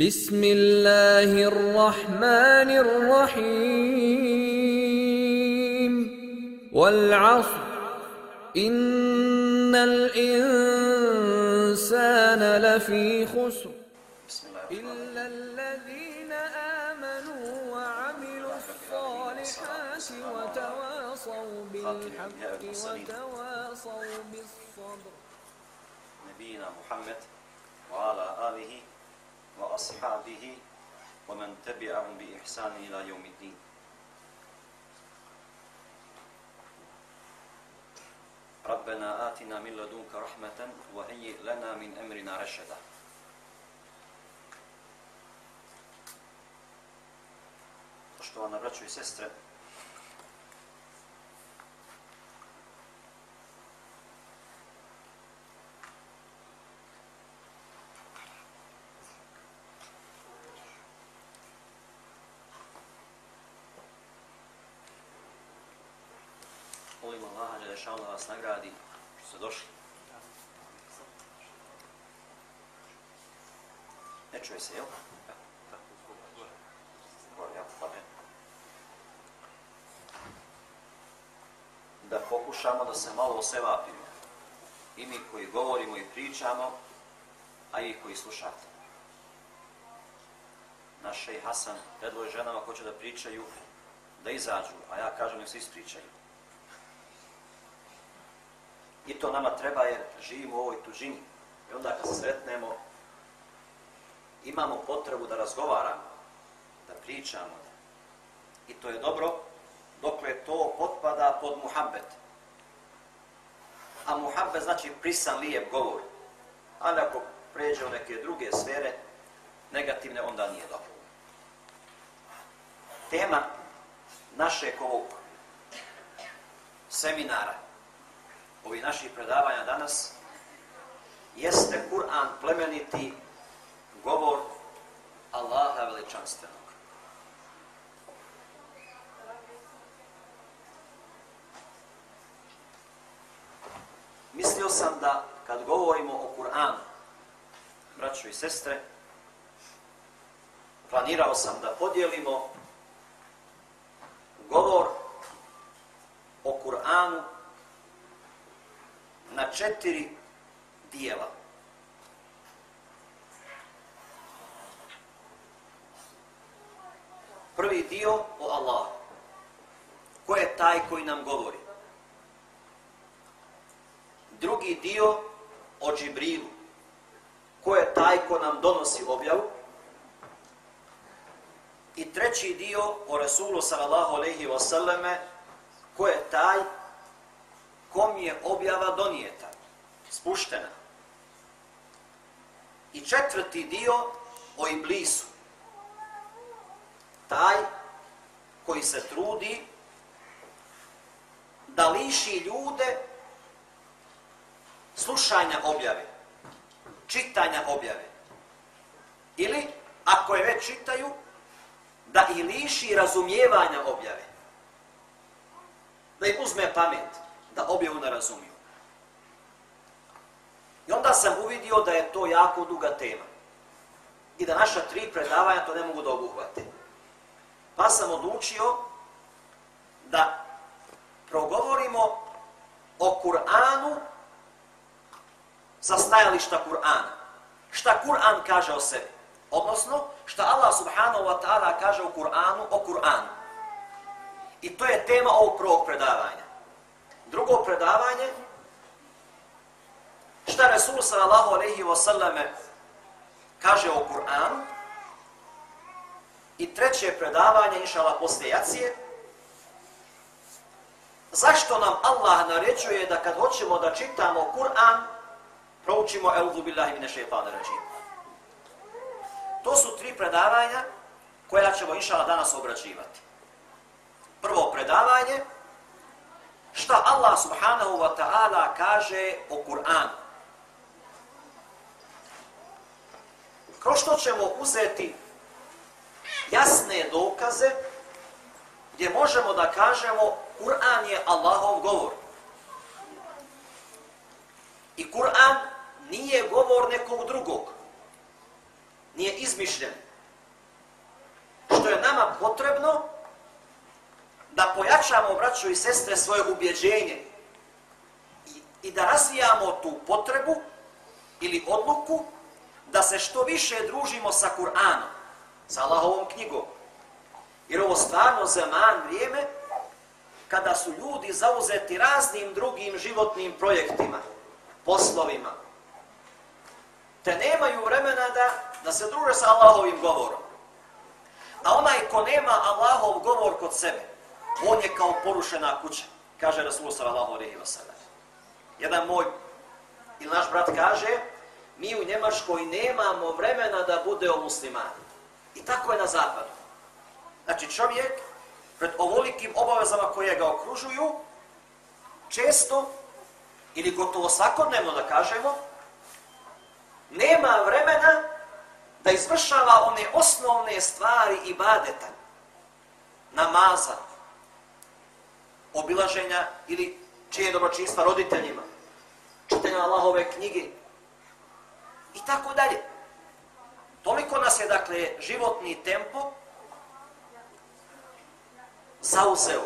بسم الله الرحمن الرحيم. والعصر. إن الإنسان لفي خسر. إلا الذين آمنوا وعملوا الصالحات وتواصوا بالحق وتواصوا بالصبر. نبينا محمد وعلى آله وأصحابه ومن تبعهم بإحسان إلى يوم الدين. ربنا آتنا من لدنك رحمة وهيئ لنا من أمرنا رشدا. Poštovana braćo i sestre, Đelešanu da vas nagradi što ste došli. Ne čuje se, jel? Pa da pokušamo da se malo osevapimo. I mi koji govorimo i pričamo, a i koji slušate. Naš šej Hasan predvoje ženama ko će da pričaju, da izađu, a ja kažem nek se ispričaju. I to nama treba jer živimo u ovoj tužini. I onda kad se sretnemo, imamo potrebu da razgovaramo, da pričamo. I to je dobro dokle to potpada pod muhabbet. A muhabbet znači prisan lijep govor. Ali ako pređe u neke druge sfere, negativne, onda nije dobro. Tema našeg ovog seminara ovih naših predavanja danas jeste Kur'an plemeniti govor Allaha veličanstvenog. Mislio sam da kad govorimo o Kur'anu, braćo i sestre, planirao sam da podijelimo govor o Kur'anu na četiri dijela. Prvi dio o Allahu. Ko je taj koji nam govori? Drugi dio o Džibrilu. Ko je taj ko nam donosi objavu? I treći dio o Rasulu sallallahu alejhi ve selleme, ko je taj kom je objava donijeta, spuštena. I četvrti dio o Iblisu. Taj koji se trudi da liši ljude slušanja objave, čitanja objave. Ili, ako je već čitaju, da i liši razumijevanja objave. Da ih uzme pamet da objavu ne razumiju. I onda sam uvidio da je to jako duga tema. I da naša tri predavanja to ne mogu da obuhvate. Pa sam odlučio da progovorimo o Kur'anu sa stajališta Kur'ana. Šta Kur'an kaže o sebi? Odnosno, šta Allah subhanahu wa ta'ala kaže o Kur'anu o Kur'anu. I to je tema ovog prvog predavanja. Drugo predavanje, šta Resul sallallahu alaihi wa sallame kaže o Kur'anu. I treće predavanje, inšala, poslije jacije, zašto nam Allah naređuje da kad hoćemo da čitamo Kur'an, proučimo Eudhu billahi mine šeitana ređim. To su tri predavanja koja ćemo, inšala, danas obrađivati. Prvo predavanje, šta Allah subhanahu wa ta'ala kaže o Kur'anu. Kroz što ćemo uzeti jasne dokaze gdje možemo da kažemo Kur'an je Allahov govor. I Kur'an nije govor nekog drugog, nije izmišljen. Što je nama potrebno da pojačamo, braćo i sestre, svoje ubjeđenje i, i da razvijamo tu potrebu ili odluku da se što više družimo sa Kur'anom, sa Allahovom knjigom. Jer ovo stvarno zaman vrijeme kada su ljudi zauzeti raznim drugim životnim projektima, poslovima, te nemaju vremena da, da se druže sa Allahovim govorom. A onaj ko nema Allahov govor kod sebe, on je kao porušena kuća, kaže Rasul sallallahu alejhi ve sellem. Jedan moj ili naš brat kaže, mi u Njemačkoj nemamo vremena da bude o muslimani. I tako je na zapadu. Znači čovjek pred ovolikim obavezama koje ga okružuju, često ili gotovo svakodnevno da kažemo, nema vremena da izvršava one osnovne stvari i badeta, namaza, obilaženja ili čije dobročinstva roditeljima, čitanja Allahove knjige i tako dalje. Toliko nas je, dakle, životni tempo zauzeo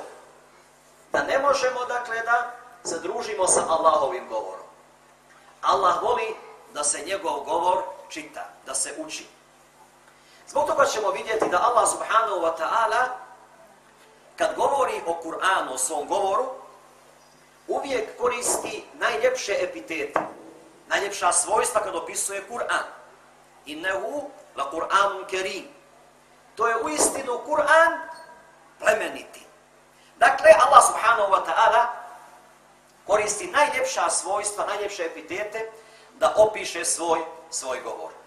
da ne možemo, dakle, da se družimo sa Allahovim govorom. Allah voli da se njegov govor čita, da se uči. Zbog toga ćemo vidjeti da Allah subhanahu wa ta'ala kad govori o Kur'anu, o svom govoru, uvijek koristi najljepše epitete, najljepša svojstva kad opisuje Kur'an. Innehu la Kur'anun kerim. To je uistinu Kur'an plemeniti. Dakle, Allah subhanahu wa ta'ala koristi najljepša svojstva, najljepše epitete da opiše svoj, svoj govor.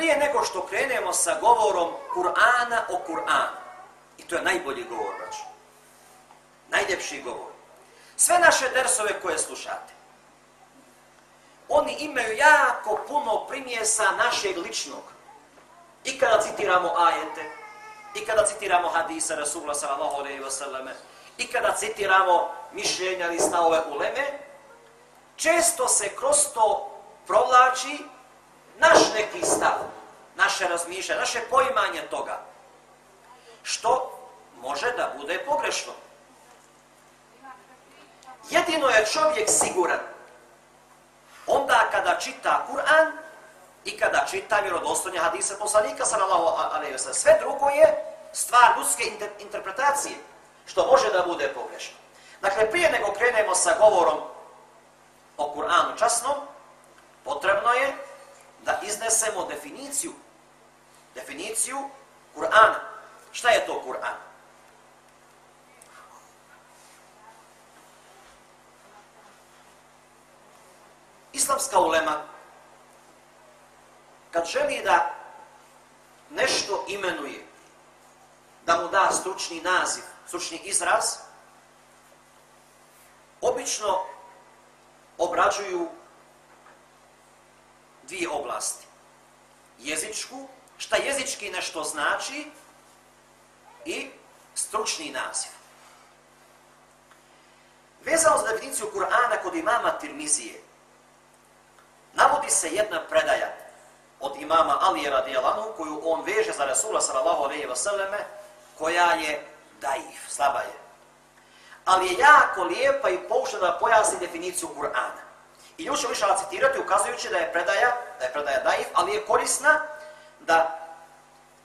Prije nego što krenemo sa govorom Kur'ana o Kur'anu, i to je najbolji govor, braću, najljepši govor, sve naše dersove koje slušate, oni imaju jako puno primjesa našeg ličnog. I kada citiramo ajete, i kada citiramo hadisa Rasulullah sallallahu alejhi ve selleme, i kada citiramo mišljenja ili stavove uleme, često se kroz to provlači naš neki stav, naše razmišljanje, naše poimanje toga, što može da bude pogrešno. Jedino je čovjek siguran onda kada čita Kur'an i kada čita vjerodostojne hadise poslanika sallallahu alejhi ve sellem. Sve drugo je stvar ljudske inter interpretacije što može da bude pogrešno. Dakle, prije nego krenemo sa govorom o Kur'anu časnom, potrebno je da iznesemo definiciju. Definiciju Kur'ana. Šta je to Kur'an? Islamska ulema, kad želi da nešto imenuje, da mu da stručni naziv, stručni izraz, obično obrađuju dvije oblasti. Jezičku, šta jezički nešto znači, i stručni naziv. Vezano za definiciju Kur'ana kod imama Tirmizije, navodi se jedna predaja od imama Alije radijalanu koju on veže za Rasula sallallahu alejhi ve selleme koja je daif, slaba je. Ali je jako lijepa i poučena da pojasni definiciju Kur'ana. I nju ćemo više citirati ukazujući da je predaja, da je predaja daif, ali je korisna da,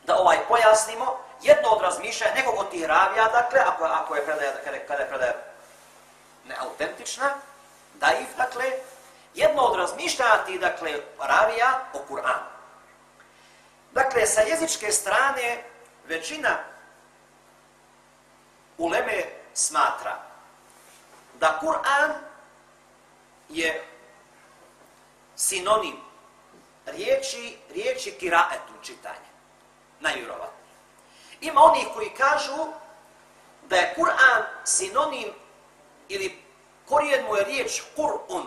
da ovaj pojasnimo jedno od razmišljaja nekog od tih ravija, dakle, ako, ako je predaja, kada, kada je predaja neautentična, daif, dakle, jedno od razmišljanja ti, dakle, ravija o Kur'anu. Dakle, sa jezičke strane, većina uleme smatra da Kur'an je sinonim riječi, riječi kiraetu čitanje. Najvjerovatnije. Ima oni koji kažu da je Kur'an sinonim ili korijen mu je riječ Kur'un.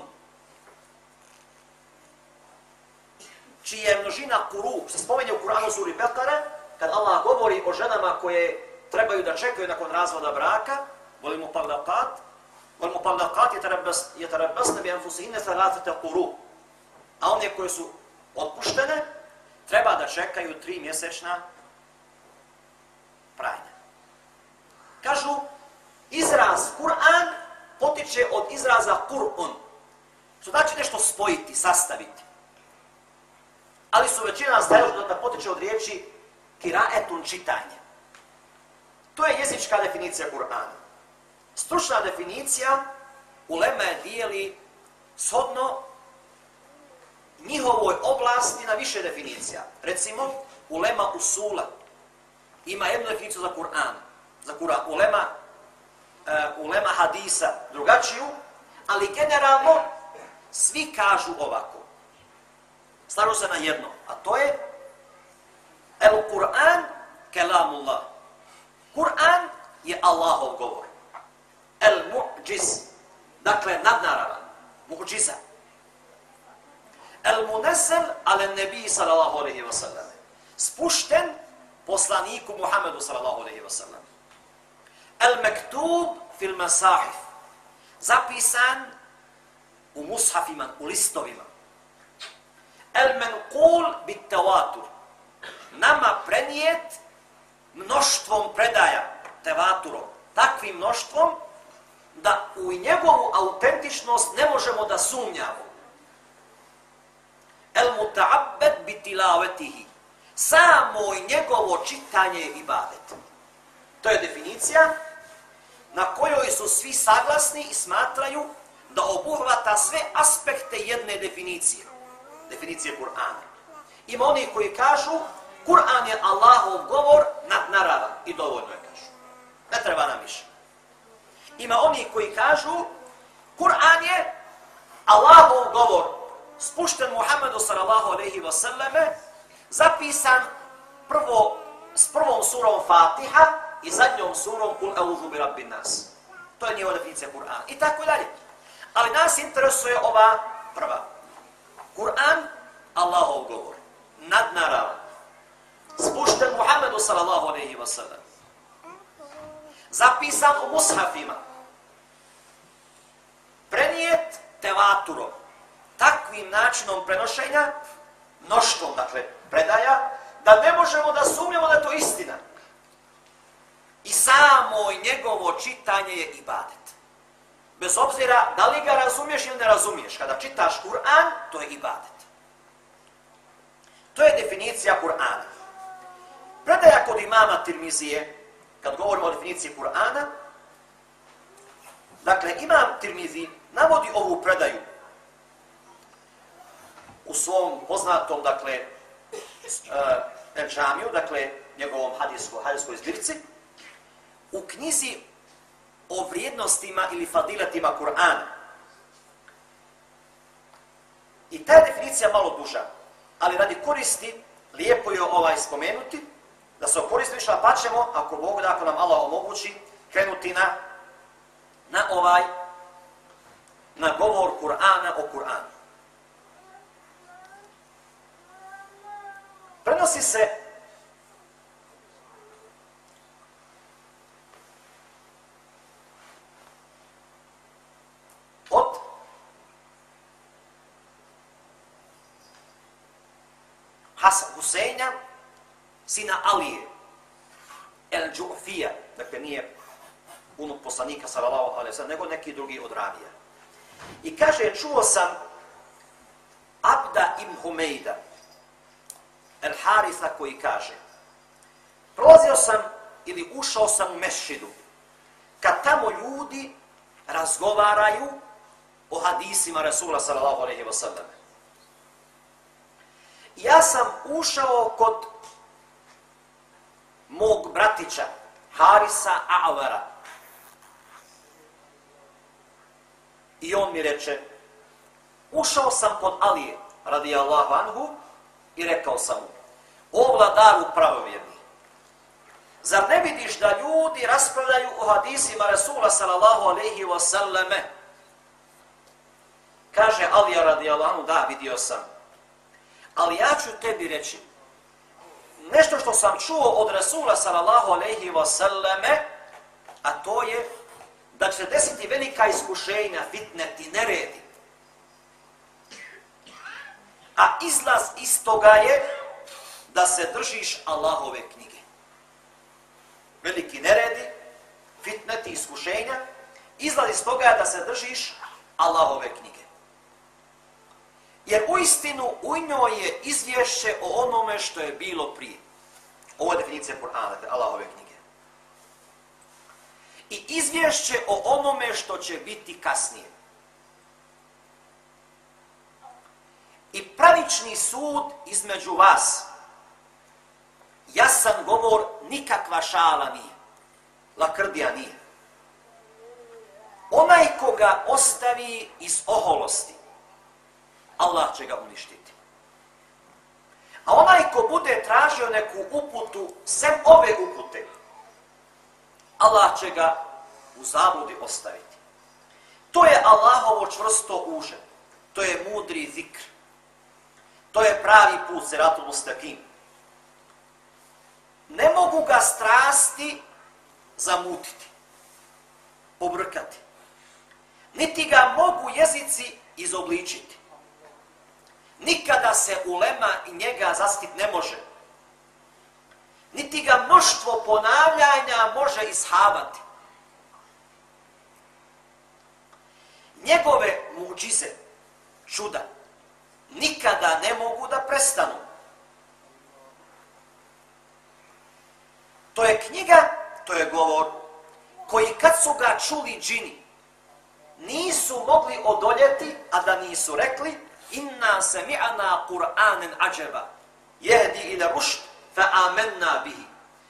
Čija je množina kuru, se spomenje u Kur'anu Zuri Bekare, kad Allah govori o ženama koje trebaju da čekaju nakon razvoda braka, volimo pavdakat, volimo pavdakat je terebesne bi enfusihine salatite kuru, a one koje su otpuštene treba da čekaju tri mjesečna pranja. Kažu, izraz Kur'an potiče od izraza Kur'un. Što znači nešto spojiti, sastaviti. Ali su većina stajali da potiče od riječi kiraetun čitanje. To je jezička definicija Kur'ana. Stručna definicija ulema je dijeli shodno njihovoj oblasti na više definicija. Recimo, ulema usula ima jednu definiciju za Kur'an, za Kur'an. Ulema, uh, ulema hadisa drugačiju, ali generalno svi kažu ovako. Stavio se na jedno, a to je El Kur'an kelamullah. Kur'an je Allahov govor. El mu'điz, dakle nadnaravan, mu'điza. El munezel ale nebi sallallahu alaihi wa sallam. Spušten poslaniku Muhammedu sallallahu alaihi wa sallam. El mektub fil masahif. Zapisan u mushafima, u listovima. El menqul bit tevatur. Nama prenijet mnoštvom predaja, tevaturom, takvim mnoštvom, da u njegovu autentičnost ne možemo da sumnjamo. El muta'abbed bitilavetihi. Samo i njegovo čitanje je ibadet. To je definicija na kojoj su svi saglasni i smatraju da obuhvata sve aspekte jedne definicije. Definicije Kur'ana. Ima oni koji kažu Kur'an je Allahov govor nadnaravan i dovoljno je kažu. Ne treba nam više. Ima oni koji kažu Kur'an je Allahov govor spušten Muhammedu sallallahu alaihi wa sallame zapisan prvo s prvom surom Fatiha i zadnjom surom Kul auzu bi rabbi nas. To je njihova definicija Kur'ana. I tako dalje. Ali nas interesuje ova prva. Kur'an, Allahov govor. Nadnaravan spušten Muhammedu sallallahu alaihi wa sallam. Zapisan u mushafima. Prenijet tevaturom. Takvim načinom prenošenja, mnoštvom, dakle, predaja, da ne možemo da sumnjamo da je to istina. I samo njegovo čitanje je ibadet. Bez obzira da li ga razumiješ ili ne razumiješ. Kada čitaš Kur'an, to je ibadet. To je definicija Kur'ana. Predaja kod imama Tirmizije, kad govorimo o definiciji Kur'ana, dakle, imam Tirmizi navodi ovu predaju u svom poznatom, dakle, uh, džamiju, dakle, njegovom hadijskoj, hadijskoj zbirci, u knjizi o vrijednostima ili fadiletima Kur'ana. I ta definicija malo duža, ali radi koristi, lijepo je ovaj spomenuti, da se okoristi više, pa ćemo, ako Bog da, ako nam Allah omogući, krenuti na, na ovaj, na govor Kur'ana o Kur'anu. Prenosi se od Hasan Husenja, sina Alije, El Džufija, dakle nije unuk poslanika, sallallahu alaihi sallam, nego neki drugi od ravija. I kaže, čuo sam Abda ibn Humejda, El Harisa koji kaže, prolazio sam ili ušao sam u mešidu, kad tamo ljudi razgovaraju o hadisima Rasula sallallahu alaihi wa sallam. Ja sam ušao kod mog bratića, Harisa A'vara. I on mi reče, ušao sam kod Alije, radi Allahu anhu, i rekao sam mu, o vladaru pravovjerni, zar ne vidiš da ljudi raspravljaju o hadisima Rasula sallallahu alaihi wa sallame? Kaže Alija radi da, vidio sam. Ali ja ću tebi reći, nešto što sam čuo od Rasula sallallahu alejhi ve selleme, a to je da će desiti velika iskušenja, fitneti, neredi. A izlaz iz toga je da se držiš Allahove knjige. Veliki neredi, fitneti, iskušenja, izlaz iz toga je da se držiš Allahove knjige. Jer u istinu u njoj je izvješće o onome što je bilo prije. Ovo je definicija Kur'ana, Allahove knjige. I izvješće o onome što će biti kasnije. I pravični sud između vas. Jasan govor, nikakva šala nije. Lakrdija nije. Onaj koga ostavi iz oholosti, Allah će ga uništiti. A onaj ko bude tražio neku uputu, sem ove upute, Allah će ga u zabludi ostaviti. To je Allahovo čvrsto uže. To je mudri zikr. To je pravi put Seratul mustakim. Ne mogu ga strasti zamutiti, pobrkati. Niti ga mogu jezici izobličiti. Nikada se ulema i njega zastit ne može. Niti ga mnoštvo ponavljanja može ishavati. Njegove muđize, čuda, nikada ne mogu da prestanu. To je knjiga, to je govor, koji kad su ga čuli džini, nisu mogli odoljeti, a da nisu rekli, inna sami'na Kur'anen ađeba, jehdi ila rušt, fa amenna bihi.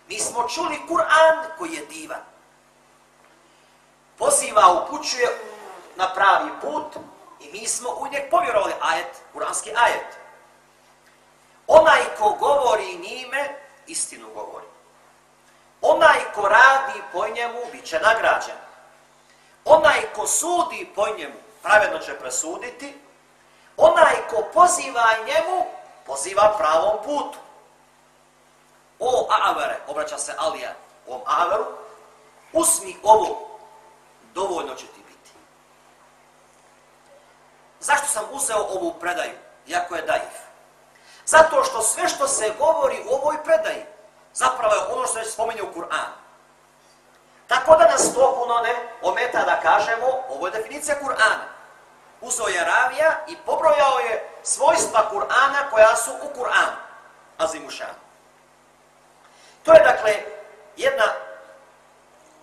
Mi smo čuli Kur'an koji je divan. Poziva, upućuje na pravi put i mi smo u njeg povjerovali ajet, kuranski ajet. Onaj ko govori njime, istinu govori. Onaj ko radi po njemu, bit će nagrađen. Onaj ko sudi po njemu, pravedno će presuditi, onaj ko poziva njemu, poziva pravom putu. O Avere, obraća se Alija ovom Averu, usmi ovo, dovoljno će ti. Zašto sam uzeo ovu predaju, jako je dajiv? Zato što sve što se govori u ovoj predaji, zapravo je ono što se spominje u Kur'anu. Tako da nas to puno ne ometa da kažemo, ovo je definicija Kur'ana. Uzeo je ravija i pobrojao je svojstva Kur'ana koja su u Kur'anu. Azimušan. To je dakle jedna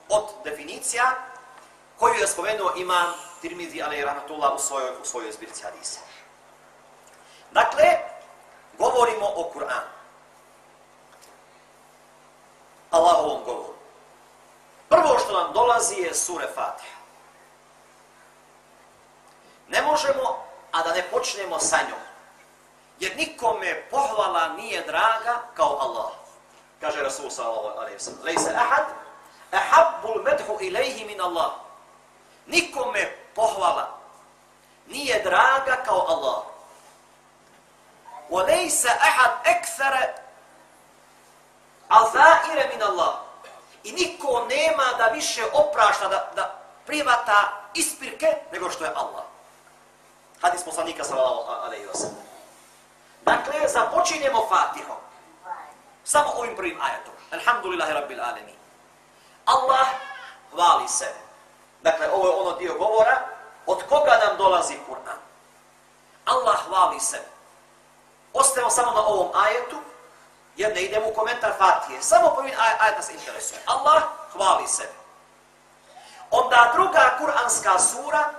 od definicija koju je spomenuo imam Tirmizi alaih rahmatullah u svojoj, u svojoj zbirci hadisa. Dakle, govorimo o Kur'anu. Allahovom govoru. Prvo što nam dolazi je sure Fatiha. Ne možemo, a da ne počnemo sa njom. Jer nikome pohvala nije draga kao Allah. Kaže Rasul sallallahu alaihi wa sallam. Lejse ahad, ahabbul medhu ilaihi min Allah. Nikome pohvala nije draga kao Allah. Wa أَحَدْ ahad عَذَائِرَ مِنَ min Allah. I niko nema da više oprašta, da, da privata ispirke nego što je Allah. Hadis poslanika sallallahu alaihi wa sallam. Dakle, započinjemo Fatihom. Samo ovim prvim ajatom. Alhamdulillahi rabbil alamin. Allah hvali sebe. Dakle, ovo je ono dio govora od koga nam dolazi Kur'an. Allah hvali se. Ostajemo samo na ovom ajetu, jer ne idemo u komentar Fatije. Samo prvi ajet nas interesuje. Allah hvali se. Onda druga kuranska sura,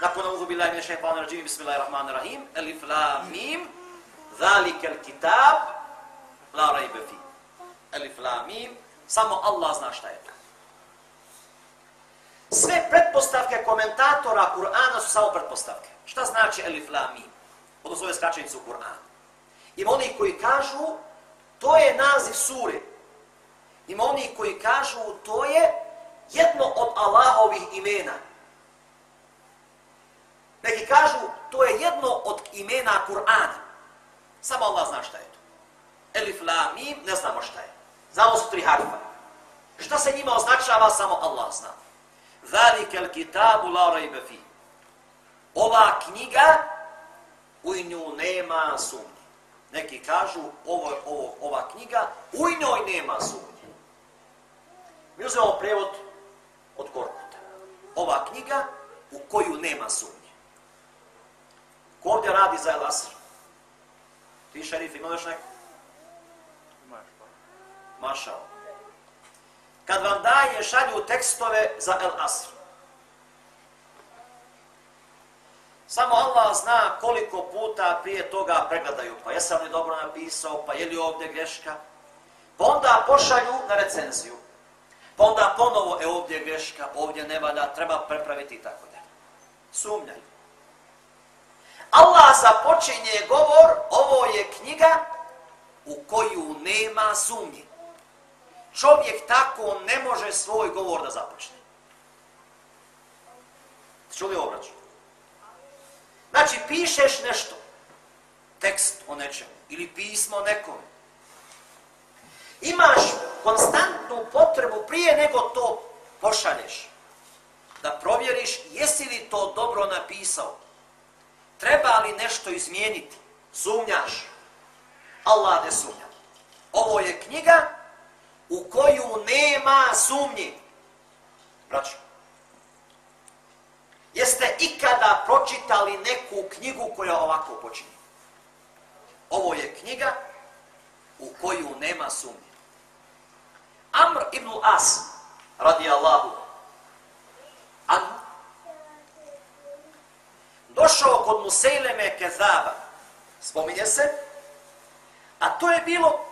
nakon uzu billahi min šeitanir rajim, bismillahirrahmanirrahim, elif la mim, zalikal kitab, la rajbe fi. Elif la mim, samo Allah zna šta je to. Sve pretpostavke komentatora Kur'ana su samo pretpostavke. Šta znači elif la mim? Odnosno ove skračenice u Kur'anu. Ima oni koji kažu To je naziv sure. Ima oni koji kažu to je jedno od Allahovih imena. Neki kažu to je jedno od imena Kur'ana. Samo Allah zna šta je to. Elif, la, mim, ne znamo šta je. Znamo su tri harfa. Šta se njima označava, samo Allah zna. Zalike al kitabu la rajbe fi. Ova knjiga, u nju nema sumnje. Neki kažu, ovo, ovo, ova knjiga, u njoj nema sumnje. Mi uzmemo prevod od Korkuta. Ova knjiga, u koju nema sumnje. Ko ovdje radi za El Asr? Ti šerif, ima još neko? Mašao. Kad vam daje šalju tekstove za El Asr. Samo Allah zna koliko puta prije toga pregledaju. Pa jesam li dobro napisao, pa je li ovdje greška? Pa onda pošalju na recenziju. Pa onda ponovo, e ovdje greška, ovdje ne valja, treba prepraviti i tako da. Sumnjaju. Allah započinje govor, ovo je knjiga u koju nema sumnje. Čovjek tako ne može svoj govor da započne. Čuli obraću? Znači, pišeš nešto, tekst o nečemu, ili pismo nekome. Imaš konstantnu potrebu prije nego to pošalješ, da provjeriš jesi li to dobro napisao. Treba li nešto izmijeniti? Sumnjaš. Allah ne sumnja. Ovo je knjiga u koju nema sumnji. Braćo, jeste ikada pročitali neku knjigu koja ovako počinje? Ovo je knjiga u koju nema sumnje. Amr ibn As, radi Allahu, an došao kod Musejleme Kezaba, spominje se, a to je bilo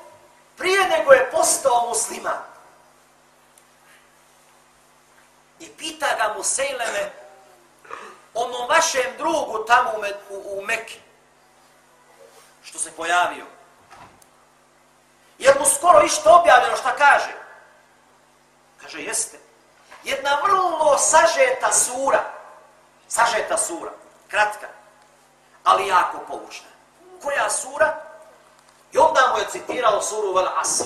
prije nego je postao musliman. I pita ga Musejleme, onom vašem drugu tamo u, u, u Mekke, što se pojavio, jer mu skoro išto objavljeno šta kaže. Kaže, jeste. Jedna vrlo sažeta sura, sažeta sura, kratka, ali jako poučna. Koja sura? I onda mu je citirao suru Val Asr.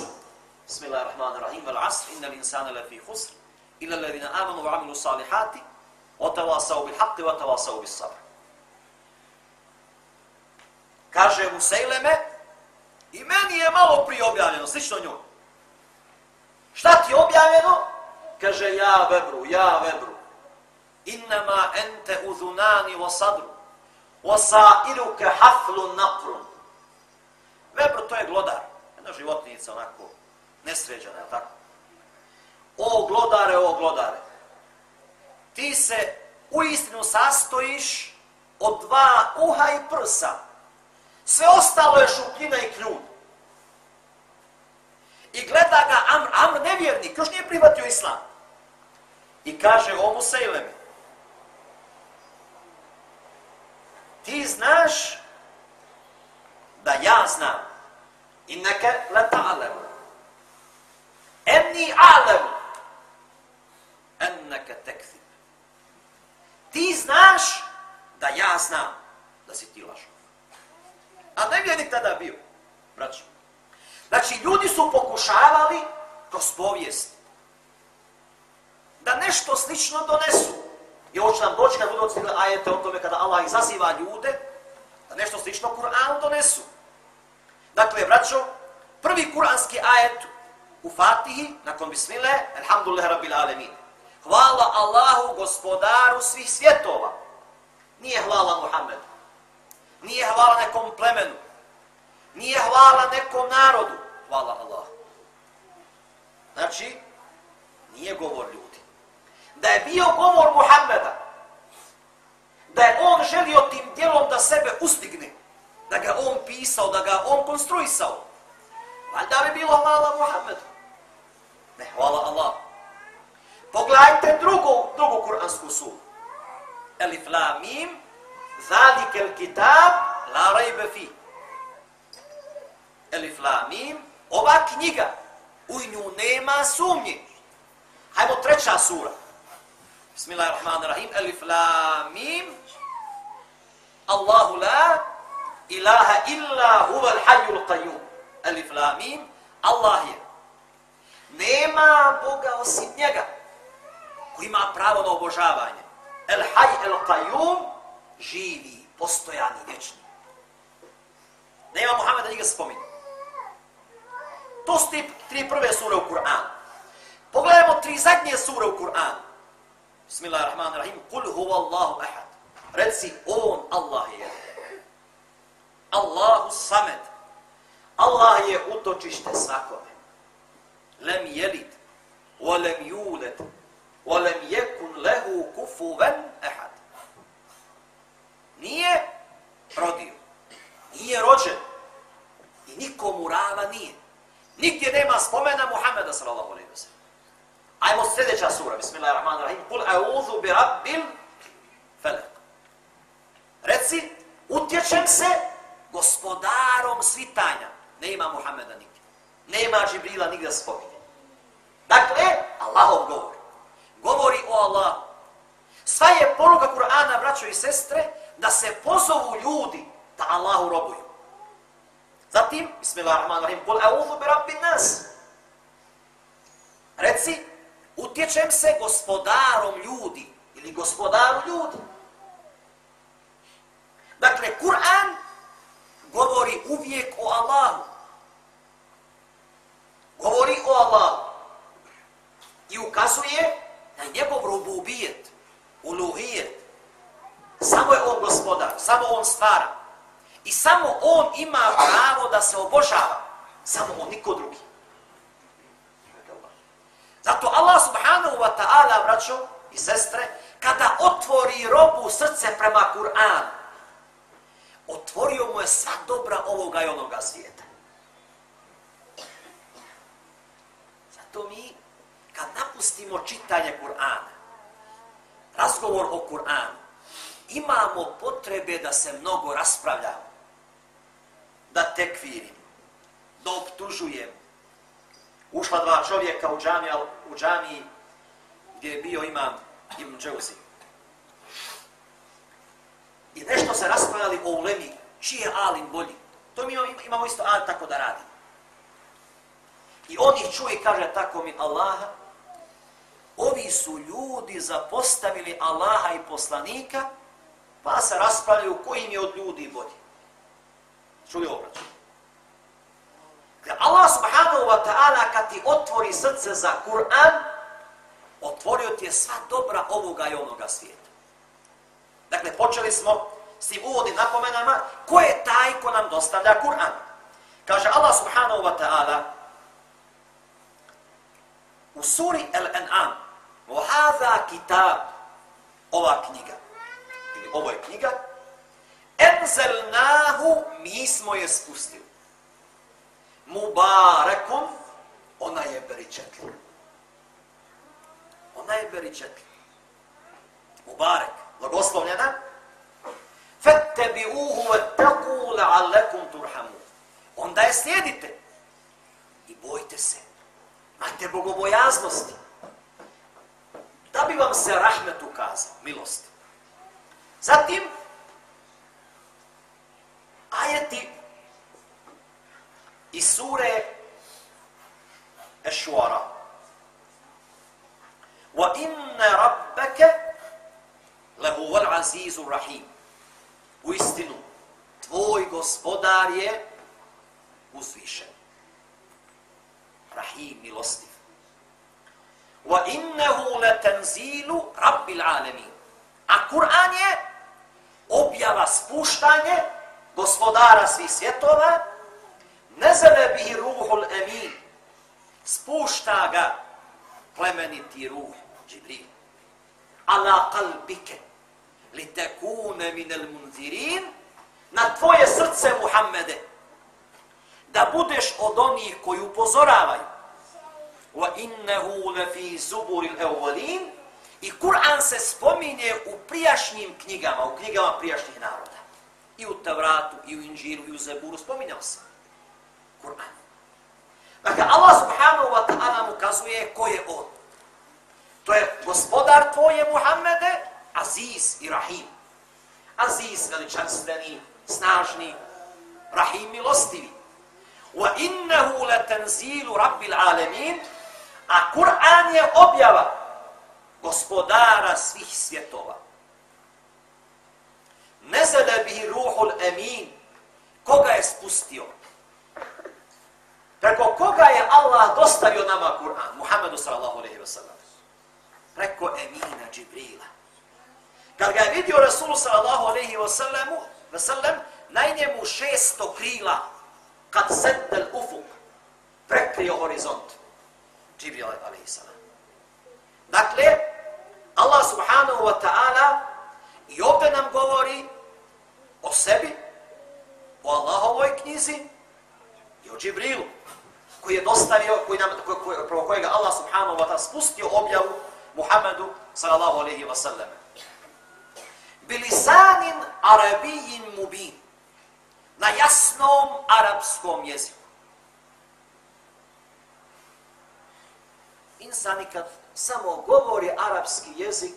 Bismillahirrahmanirrahim. Val Asr, inna insana lafi husr, illa alladhina amanu wa amilu salihati, wa tawasau bil haqqi wa tawasau bil sabr. Kaže mu Sejleme, i meni je malo prije objavljeno, slično njoj. Šta ti je objavljeno? Kaže, ja vebru, ja vebru innama ente uzunani wa sadru wa sa'iruke haflu naprun. Vebro, to je glodar. Jedna životinjica onako nesređena, je tako? O glodare, o glodare. Ti se u istinu sastojiš od dva uha i prsa. Sve ostalo je šupljina i kljun. I gleda ga Amr, Amr nevjernik, još nije prihvatio islam. I kaže o Musejlemi, ti znaš da ja znam inneke la ta'alem enni alem enneke tekzib ti znaš da ja znam da si ti lažo a ne bi tada bio braćo. Znači ljudi su pokušavali kroz povijest da nešto slično donesu. I ovo će nam doći kad budu odstigli ajete o tome kada Allah izaziva ljude, da nešto slično Kur'an donesu. Dakle, braćo, prvi kur'anski ajet u Fatihi, nakon bismile, Alhamdulillah Rabbil Alemin. Hvala Allahu, gospodaru svih svjetova. Nije hvala Muhammedu. Nije hvala nekom plemenu. Nije hvala nekom narodu. Hvala Allah. Znači, nije govor ljudi da je bio govor Muhammeda, da je on želio tim djelom da sebe ustigne, da ga on pisao, da ga on konstruisao. Valjda bi bilo hvala Muhammedu. Ne, hvala Allah. Pogledajte drugu, drugu kuransku suru. Elif la mim, zalik el kitab, la rajbe fi. Elif la mim, ova knjiga, u nju nema sumnje. Hajmo treća sura. Bismillahirrahmanirrahim. Alif lam mim. Allahu la ilaha illa huwa al-hayyul qayyum. Alif lam mim. Allah je. Nema Boga osim njega koji ima pravo na obožavanje. El haj el qayyum, živi, postojani, vječni. Nema Muhammeda njega spominje. To su tri prve sure u Kur'anu. Pogledajmo tri zadnje sure u Kur'anu. Bismillahirrahmanirrahim. Kul huwa Allahu ahad. Reci, on, Allah je jedan. Allahu samed. Allah je utočište svakome. Lem jelid, wa lem juled, wa lem jekun lehu kufuven ahad. Nije rodio, nije rođen i nikomu rava nije. Nigdje nema spomena Muhammeda sallallahu alaihi wa sallam. Ajmo sljedeća sura, bismillahirrahmanirrahim. Kul a'udhu bi rabbil felak. Reci, utječem se gospodarom svitanja. Ne ima Muhammeda nigdje. Nema Džibrila nigdje spominje. Dakle, Allahov govor. Govori o Allahu. Sva je poruka Kur'ana, braćo i sestre, da se pozovu ljudi da Allahu robuju. Zatim, bismillahirrahmanirrahim, kul a'udhu bi rabbin nas. Reci, utječem se gospodarom ljudi ili gospodaru ljudi. Dakle, Kur'an govori uvijek o Allahu. Govori o Allahu. I ukazuje na njegov rububijet, uluhijet. Samo je on gospodar, samo on stvara. I samo on ima pravo da se obožava. Samo on, niko drugi. Zato Allah subhanahu wa ta'ala, braćo i sestre, kada otvori robu srce prema Kur'anu, otvorio mu je sva dobra ovoga i onoga svijeta. Zato mi, kad napustimo čitanje Kur'ana, razgovor o Kur'anu, imamo potrebe da se mnogo raspravljamo, da tekvirimo, da optužujemo, ušla dva čovjeka u džami, u džami gdje je bio imam Ibn Džauzi. I nešto se raspravljali o ulemi, čiji je alim bolji. To mi imamo isto alim tako da radi. I on ih čuje i kaže tako mi Allaha, ovi su ljudi zapostavili Allaha i poslanika, pa se raspravljaju kojim je od ljudi bolji. Čuli obraćaju. Allah subhanahu wa ta'ala kad ti otvori srce za Kur'an, otvorio ti je sva dobra ovoga i onoga svijeta. Dakle, počeli smo s tim uvodnim napomenama, ko je taj ko nam dostavlja Kur'an? Kaže Allah subhanahu wa ta'ala u suri Al-An'am وَهَذَا kitab ova knjiga ili ovo je knjiga enzelnahu mi smo je spustili Mubarekum, ona je beričetla. Ona je beričetla. Mubarek, Blagoslovljena. Fettebi uhu ve teku la'allekum turhamu. Onda je slijedite. I bojte se. Imate bogobojaznosti. Da bi vam se rahmet ukazao, milost. Zatim, ajeti iz sure Ešuara. Inna rabbeke lehu wal azizu rahim. U istinu, tvoj gospodar je uzvišen. Rahim, milostiv. Wa innehu letenzilu rabbil alemin. A Kur'an je objava spuštanje gospodara svih svjetova Nezele bihi ruhul emin. Spušta ga plemeniti ruh, Džibril. Ala kalbike. Li tekune minel munzirin. Na tvoje srce, Muhammede. Da budeš od onih koji upozoravaju. Wa innehu lefi zuburil evvalin. I Kur'an se spominje u prijašnjim knjigama, u knjigama prijašnjih naroda. I u Tavratu, i u Inđiru, i u Zeburu, spominjao se. Kur'an. Dakle, Allah subhanahu wa ta'ala mu kazuje ko je on. To je gospodar tvoje, Muhammede, Aziz i Rahim. Aziz, veličanstveni, snažni, Rahim, milostivi. Wa innahu latanzilu rabbil alemin, a Kur'an je objava gospodara svih svjetova. Ne zada bi ruhul emin, koga je spustio? Preko koga je Allah dostavio nama Kur'an, Muhammedu sallallahu alaihi wa sallam? Preko emina Džibrila. Kad ga je vidio Rasul sallallahu alaihi wa sallam, na njemu šesto krila, kad sedel ufuk, prekrio horizont. Džibril alaihi sallam. Dakle, Allah subhanahu wa ta'ala i ovdje nam govori o sebi, o Allahovoj knjizi i o Džibrilu koji je dostavio, koji nam, koji, koji, prvo kojega Allah subhanahu wa ta'ala spustio objavu Muhammedu sallallahu alaihi wa sallam. Bilisanin arabijin mubin. Na jasnom arapskom jeziku. Insani kad samo govori arapski jezik,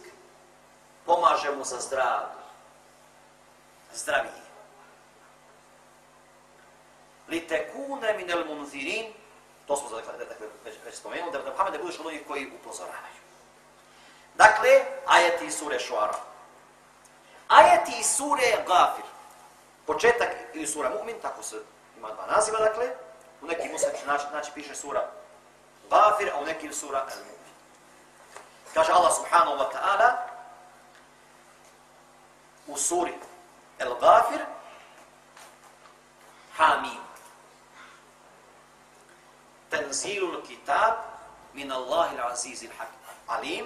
pomaže mu za zdravlje. Zdravije. Li tekune minel munzirin, to smo dakle, dakle, već, već spomenuli, da Muhammed budeš od onih koji upozoravaju. Dakle, ajeti sure Šuara. Ajeti sure Gafir. Početak ili sura Mu'min, tako se ima dva naziva, dakle. U nekim se znači, znači piše sura Gafir, a u nekim sura Al-Mu'min. Kaže Allah subhanahu wa ta'ala u suri Al-Gafir Hamim. Tenzilul kitab min Allahil azizil hakim. Alim.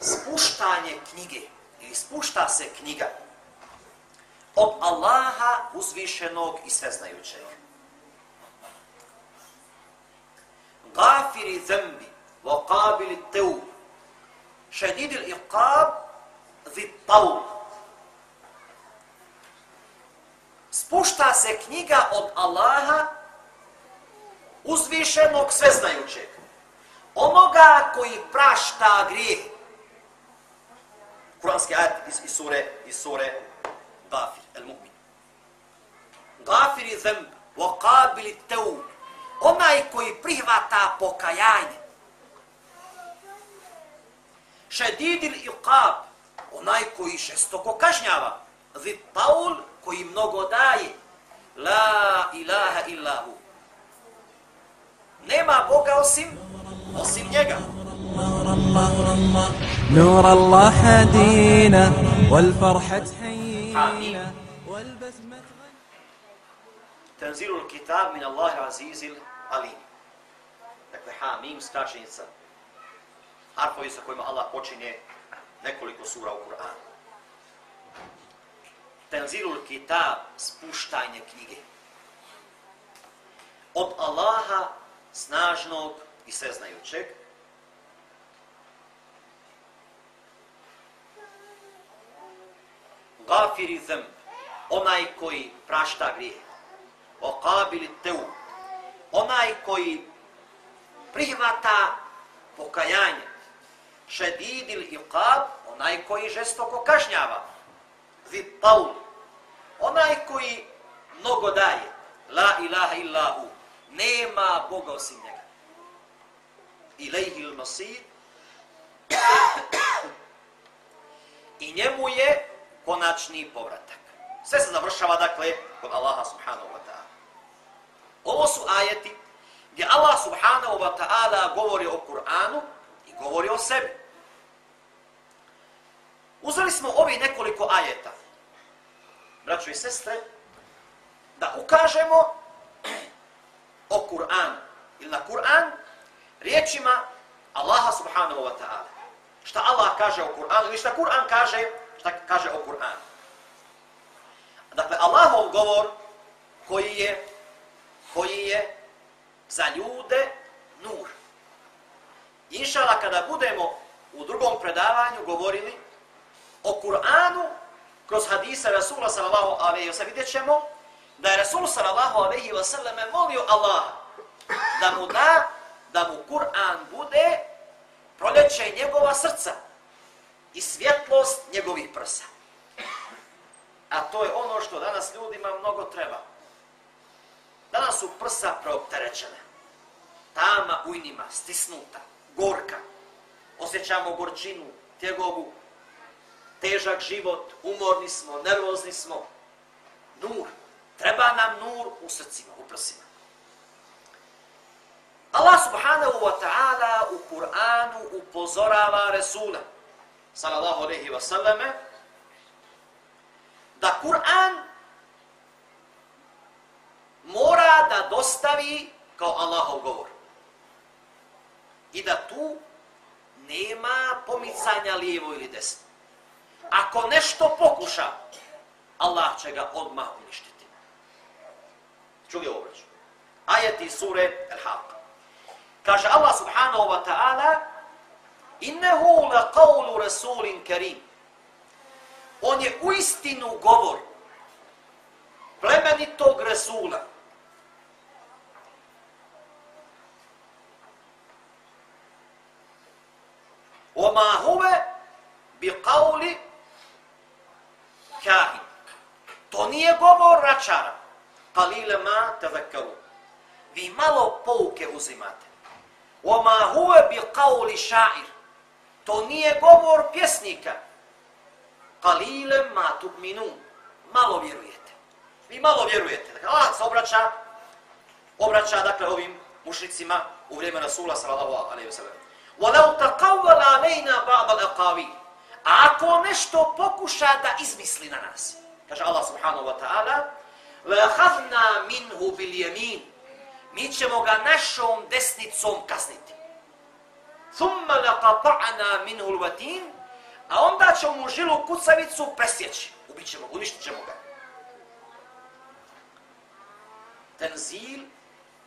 Spuštanje knjige ili spušta se knjiga od Allaha uzvišenog i sveznajućeg. Gafiri zembi wa qabili teub šedidil iqab zi taub. Spušta se knjiga od Allaha uzvišenog sveznajućeg. Onoga koji prašta grijeh. Kuranski ajet iz, iz sure, iz sure Gafir, el mu'min. Gafir je zemb, wa qabili teub. Onaj koji prihvata pokajanje. Šedidil iqab, onaj koji šestoko kažnjava. Zid taul, koji mnogo daje. La ilaha illahu. Nema Boga osim, osim njega. نور الله هدينا والفرحة تحيينا والبسمة Tanzilul kitab min Allah azizil alim. Dakle, hamim, skraćenica. Harfovi sa kojima Allah počinje nekoliko sura u Kur'anu. Tanzilul kitab, spuštanje knjige. Od Allaha, snažnog i sveznajućeg, gafiri zem, onaj koji prašta grije. o kabili teu, onaj koji prihvata pokajanje, šedidil i kab, onaj koji žestoko kažnjava, vi paul, onaj koji mnogo daje, la ilaha illahu, nema Boga osim njega. Ilaihi il-Masir, i njemu je konačni povratak. Sve se završava, dakle, kod Allaha subhanahu wa ta'ala. Ovo su ajeti gdje Allah subhanahu wa ta'ala govori o Kur'anu i govori o sebi. Uzeli smo ovi nekoliko ajeta, braćo i sestre, da ukažemo o Kur'an ili na Kur'an riječima Allaha subhanahu wa ta'ala. Šta Allah kaže o Kur'anu ili šta Kur'an kaže šta kaže o Kur'anu. Dakle, Allahov govor koji je, koji je za ljude nur. Inšala, kada budemo u drugom predavanju govorili o Kur'anu kroz hadise Rasula sallallahu alaihi wa sallam, vidjet ćemo da je Rasul sallallahu alaihi wa sallam molio Allah da mu da, da mu Kur'an bude proljeće njegova srca i svjetlost njegovih prsa. A to je ono što danas ljudima mnogo treba. Danas su prsa preopterećene. Tama u njima stisnuta, gorka. Osjećamo gorčinu, tjegovu, težak život, umorni smo, nervozni smo. Nur. Treba nam nur u srcima, u prsima. Allah subhanahu wa ta'ala u Kur'anu upozorava Resula, sallallahu alaihi wa sallame, da Kur'an mora da dostavi kao Allahov govor. I da tu nema pomicanja lijevo ili desno. Ako nešto pokuša, Allah će ga odmah uništiti. Čuli ovo reći. Ajeti sure El-Haq. Kaže Allah subhanahu wa ta'ala Innehu la qawlu rasulin karim. On je u istinu govor plemenitog Resula. Oma huve bi qawli kahin. To nije govor račara. Qalile ma tevekkaru. Vi malo pouke uzimate. Oma huve bi qawli šair. To nije govor pjesnika. Kalile ma tu'minun. Malo vjerujete. Vi malo vjerujete. Dakle, Allah se obraća, obraća dakle, ovim mušnicima u vrijeme Rasula sallallahu alaihi wa sallam. Walau taqawwal alayna ba'd al-aqawi. Ako nešto pokuša da izmisli na nas. Kaže Allah subhanahu wa ta'ala: "Wa akhadna minhu bil yamin." Mi ćemo ga našom desnicom kazniti. ثُمَّ لَقَطَعْنَا مِنْهُ الْوَتِينِ A onda ćemo mu žilu kucavicu presjeći. Ubit ćemo, uništit ćemo ga. Tenzil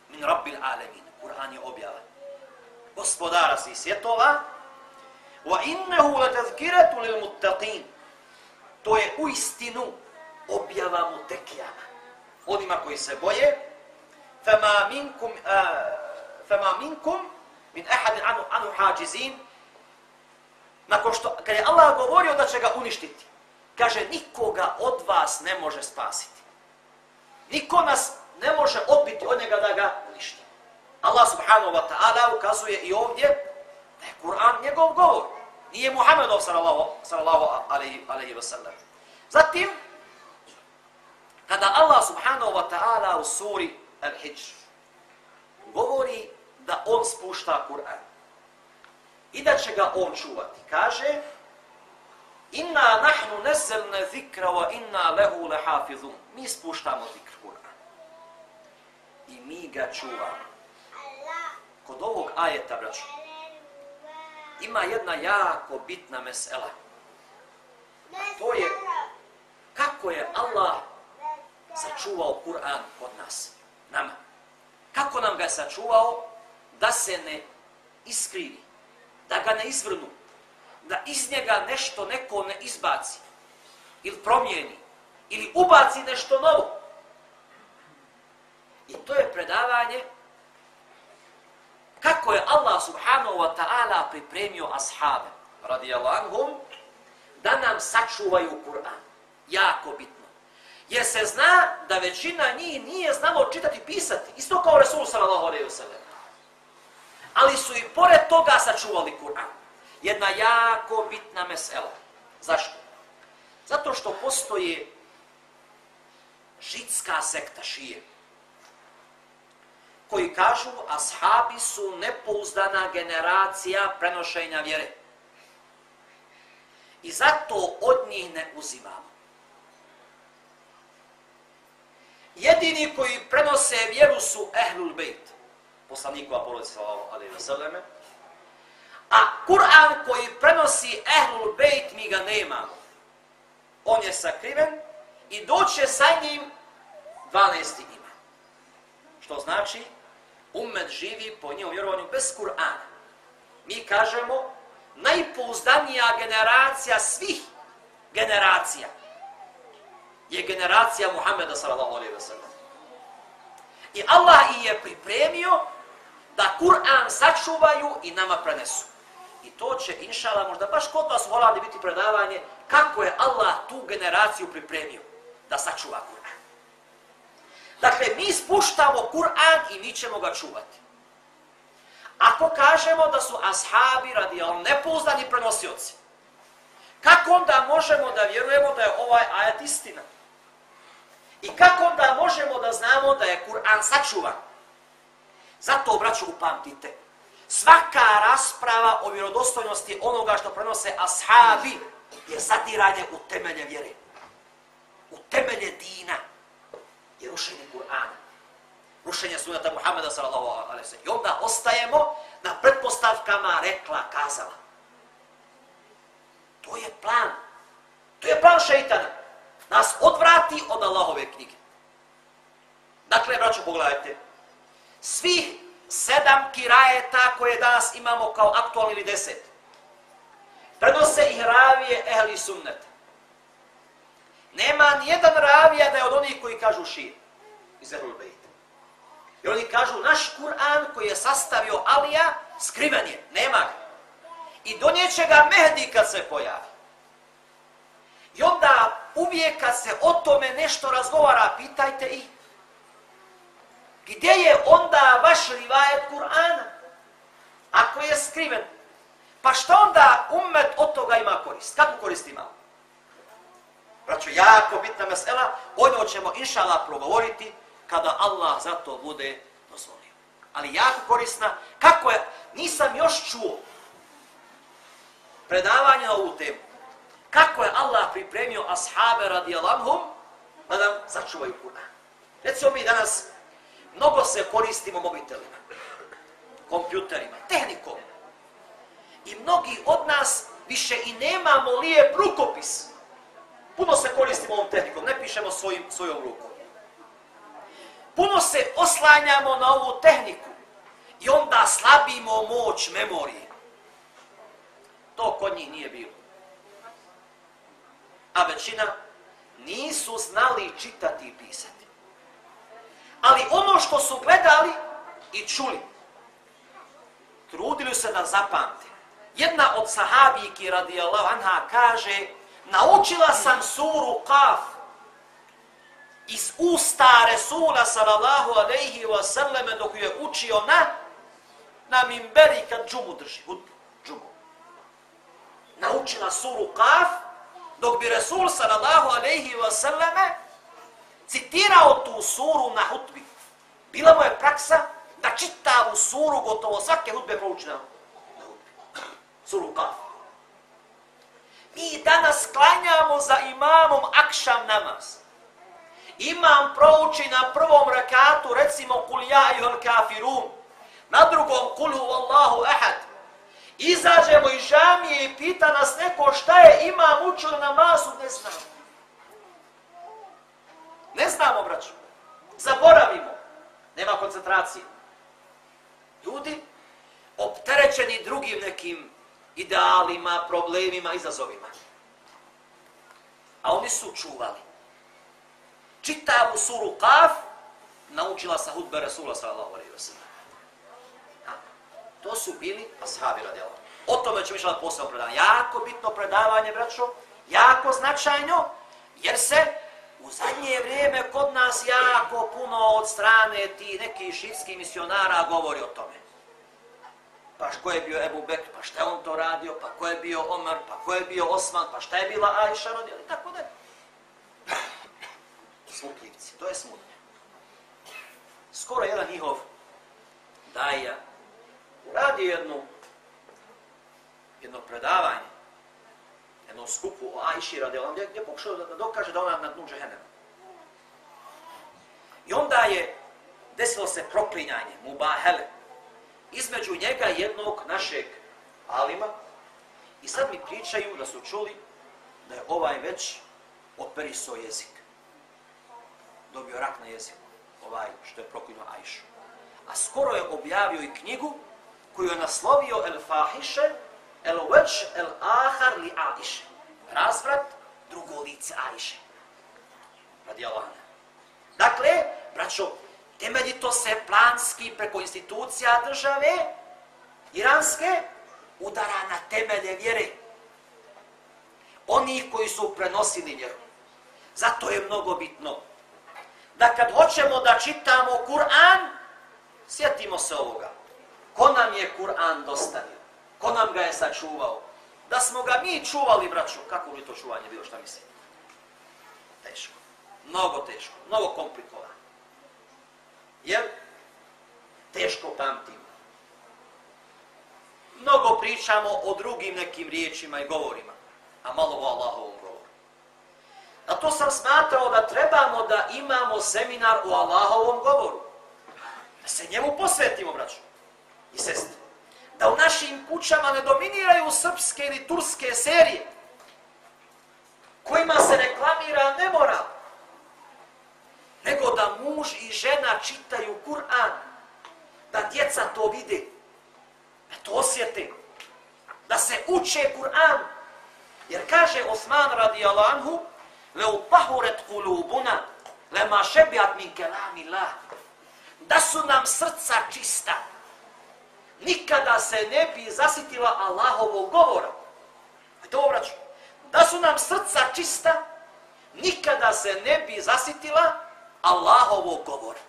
min rabbil alemin. Kur'an je objavan gospodara svih svjetova, wa innehu la tazkiratu lil muttaqin. To je u istinu objava mutekijama. Onima koji se boje, fama minkum, uh, fama minkum min ahadin anu, anu hađizin, nakon što, kad je Allah govorio da će ga uništiti, kaže, nikoga od vas ne može spasiti. Niko nas ne može odbiti od njega da ga uništi. Allah subhanahu wa ta'ala ukazuje i ovdje da je Kur'an njegov govor. Nije Muhammedov sallallahu, sallallahu alaihi, alaihi wa sallam. Zatim, kada Allah subhanahu wa ta'ala u suri Al-Hijr govori da on spušta Kur'an i da će ga on čuvati, kaže Inna nahnu nezelne zikra wa inna lehu lehafizun. Mi spuštamo zikr Kur'an. I mi ga čuvamo kod ovog ajeta, braću, ima jedna jako bitna mesela. A to je kako je Allah sačuvao Kur'an kod nas, nama. Kako nam ga je sačuvao da se ne iskrivi, da ga ne izvrnu, da iz njega nešto neko ne izbaci ili promijeni ili ubaci nešto novo. I to je predavanje kako je Allah subhanahu wa ta'ala pripremio ashabe, radijallahu anhum, da nam sačuvaju Kur'an. Jako bitno. Jer se zna da većina njih nije znalo čitati i pisati. Isto kao Resul sallallahu alaihi wa sallam. Ali su i pored toga sačuvali Kur'an. Jedna jako bitna mesela. Zašto? Zato što postoje žitska sekta šije koji kažu ashabi su nepouzdana generacija prenošenja vjere. I zato od njih ne uzimamo. Jedini koji prenose vjeru su Ehlul Bejt, poslanikova porodica sallallahu alejhi ve selleme. a Kur'an koji prenosi Ehlul Bejt mi ga nemamo. On je sakriven i doće sa njim 12. ima. Što znači ummet živi po njom vjerovanju bez Kur'ana. Mi kažemo najpouzdanija generacija svih generacija je generacija Muhammeda sallallahu alejhi wa sallam. I Allah ih je pripremio da Kur'an sačuvaju i nama prenesu. I to će, inšala, možda baš kod vas volali biti predavanje kako je Allah tu generaciju pripremio da sačuva Kur'an. Dakle, mi spuštamo Kur'an i mi ćemo ga čuvati. Ako kažemo da su ashabi radijal nepouzdani prenosioci, kako onda možemo da vjerujemo da je ovaj ajet istina? I kako onda možemo da znamo da je Kur'an sačuvan? Zato, braću, upamtite. Svaka rasprava o vjerodostojnosti onoga što prenose ashabi je zadiranje u temelje vjere. U temelje dina je rušenje Kur'ana. Rušenje sunata Muhammeda sallallahu alaihi sallam. I onda ostajemo na pretpostavkama rekla, kazala. To je plan. To je plan šeitana. Nas odvrati od Allahove knjige. Dakle, braću, pogledajte. Svih sedam kirajeta koje danas imamo kao aktualni ili deset. Prenose ih ravije ehli sunnet. Nema nijedan ravija da je od onih koji kažu šir. Iz Ehlul Bejta. I oni kažu, naš Kur'an koji je sastavio Alija, skriven je, nema ga. I donijeće ga Mehdi kad se pojavi. I onda uvijek kad se o tome nešto razgovara, pitajte ih. Gdje je onda vaš rivajet Kur'ana? Ako je skriven. Pa što onda umet od toga ima korist? Kako korist ima? Braćo, jako bitna mesela, o njoj ćemo inšala progovoriti kada Allah za to bude dozvolio. Ali jako korisna, kako je, nisam još čuo predavanje na ovu temu. Kako je Allah pripremio ashabe radijalamhum da nam začuvaju Kur'an. Recimo mi danas mnogo se koristimo mobitelima, kompjuterima, tehnikom. I mnogi od nas više i nemamo lijep rukopis. Puno se koristimo ovom tehnikom, ne pišemo svojim, svojom rukom. Puno se oslanjamo na ovu tehniku i onda slabimo moć memorije. To kod njih nije bilo. A većina nisu znali čitati i pisati. Ali ono što su gledali i čuli, trudili se da zapamte. Jedna od sahabijki radijallahu anha kaže naučila sam suru Qaf iz usta Resula sallallahu alaihi wa sallam dok je učio na na mimberi kad džumu drži. Džumu. Naučila suru Qaf dok bi Resul sallallahu alaihi wa sallam citirao tu suru na hutbi. Bila mu je praksa da čita u suru gotovo svake hutbe prouči na hutbi. Suru Kaf. Mi danas klanjamo za imamom akšam namaz. Imam prouči na prvom rakatu, recimo kul ja ihol kafirun, na drugom kul hu Allahu ahad. Izađemo iz žamije i pita nas neko šta je imam učio namazu, ne znamo. Ne znamo, braću. Zaboravimo. Nema koncentracije. Ljudi opterećeni drugim nekim idealima, problemima, izazovima. A oni su čuvali. Čitavu suru Kaf naučila sa hudbe Rasula sallallahu alaihi wa sallam. To su bili ashabi radijala. O tome ću mišljati posebno predavanje. Jako bitno predavanje, braćo. Jako značajno. Jer se U zadnje vrijeme kod nas jako puno od strane ti neki šitski misionara govori o tome. Pa ko je bio Ebu Bekr, pa šta je on to radio, pa ko je bio Omar, pa ko je bio Osman, pa šta je bila Ajša rodila i tako da. Smutljivci, to je smutnje. Skoro jedan njihov daja radi jednu jedno predavanje jednom skupu o Ajši radi on gdje, gdje pokušao da, da dokaže da ona na dnu džehennema. I onda je desilo se proklinjanje, mubahele, između njega jednog našeg alima i sad mi pričaju da su čuli da je ovaj već operiso jezik. Dobio rak na jeziku, ovaj što je proklinio Ajšu. A skoro je objavio i knjigu koju je naslovio El Fahiše, El več el ahar li Aiše. Razvrat drugo lice Aiše. Radi Allah. Dakle, braćo, temeljito se planski preko institucija države iranske udara na temelje vjere. Oni koji su prenosili vjeru. Zato je mnogo bitno da kad hoćemo da čitamo Kur'an, sjetimo se ovoga. Ko nam je Kur'an dostavio? Ko nam ga je sačuvao? Da smo ga mi čuvali, braćo, kako bi to čuvanje bilo, šta mislite? Teško. Mnogo teško. Mnogo komplikovano. Jer teško pamtimo. Mnogo pričamo o drugim nekim riječima i govorima, a malo o Allahovom govoru. A to sam smatrao da trebamo da imamo seminar o Allahovom govoru. Da se njemu posvetimo, braćo i sestri. Da u našim kućama ne dominiraju srpske ili turske serije kojima se reklamira nemoral, nego da muž i žena čitaju Kur'an, da djeca to vide, da to osjete, da se uče Kur'an. Jer kaže Osman radijallahu anhu, leu tahuret kulubuna, lema šebijat min kelami la, da su nam srca čista, nikada se ne bi zasitila Allahovog govora. Ajde ovo vraću. Da su nam srca čista, nikada se ne bi zasitila Allahovog govora.